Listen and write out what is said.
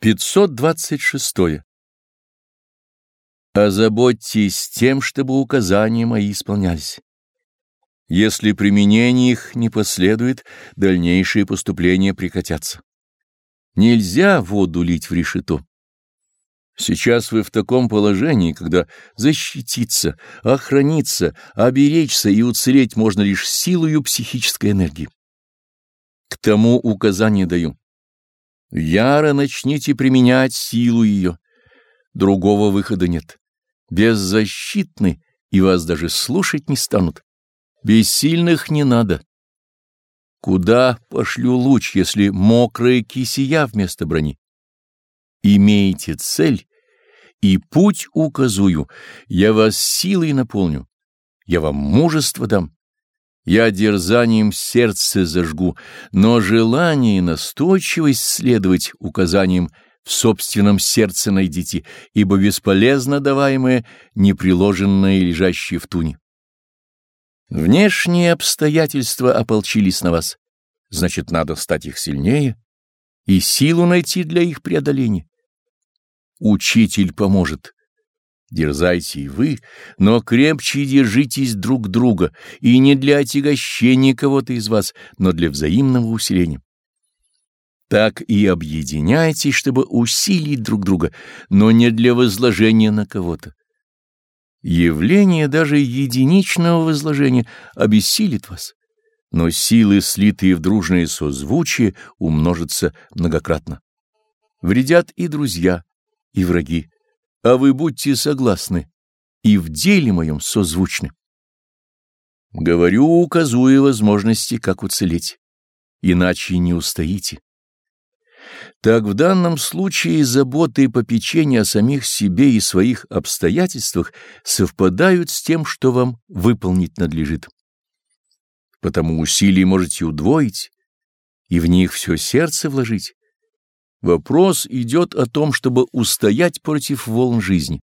526. Озаботьтесь тем, чтобы указания мои исполнялись. Если применение их не последует, дальнейшие поступления прекратятся. Нельзя воду лить в решето. Сейчас вы в таком положении, когда защититься, охраниться, оберечься и уцелеть можно лишь силою психической энергии. К тому указание даю. Яро начните применять силу ее. Другого выхода нет. Беззащитны, и вас даже слушать не станут. Бессильных не надо. Куда пошлю луч, если мокрая кисия вместо брони? Имеете цель, и путь указую, я вас силой наполню, я вам мужество дам. Я дерзанием сердце зажгу, но желание и настойчивость следовать указаниям в собственном сердце найдите, ибо бесполезно даваемое, неприложенное и лежащее в туне. Внешние обстоятельства ополчились на вас, значит, надо стать их сильнее и силу найти для их преодоления. Учитель поможет, Дерзайте и вы, но крепче держитесь друг друга, и не для отягощения кого-то из вас, но для взаимного усиления. Так и объединяйтесь, чтобы усилить друг друга, но не для возложения на кого-то. Явление даже единичного возложения обессилит вас, но силы, слитые в дружное созвучие, умножатся многократно. Вредят и друзья, и враги а вы будьте согласны и в деле моем созвучны. Говорю, указуя возможности, как уцелеть, иначе не устоите. Так в данном случае заботы и попечения о самих себе и своих обстоятельствах совпадают с тем, что вам выполнить надлежит. Потому усилий можете удвоить и в них все сердце вложить. Вопрос идет о том, чтобы устоять против волн жизни.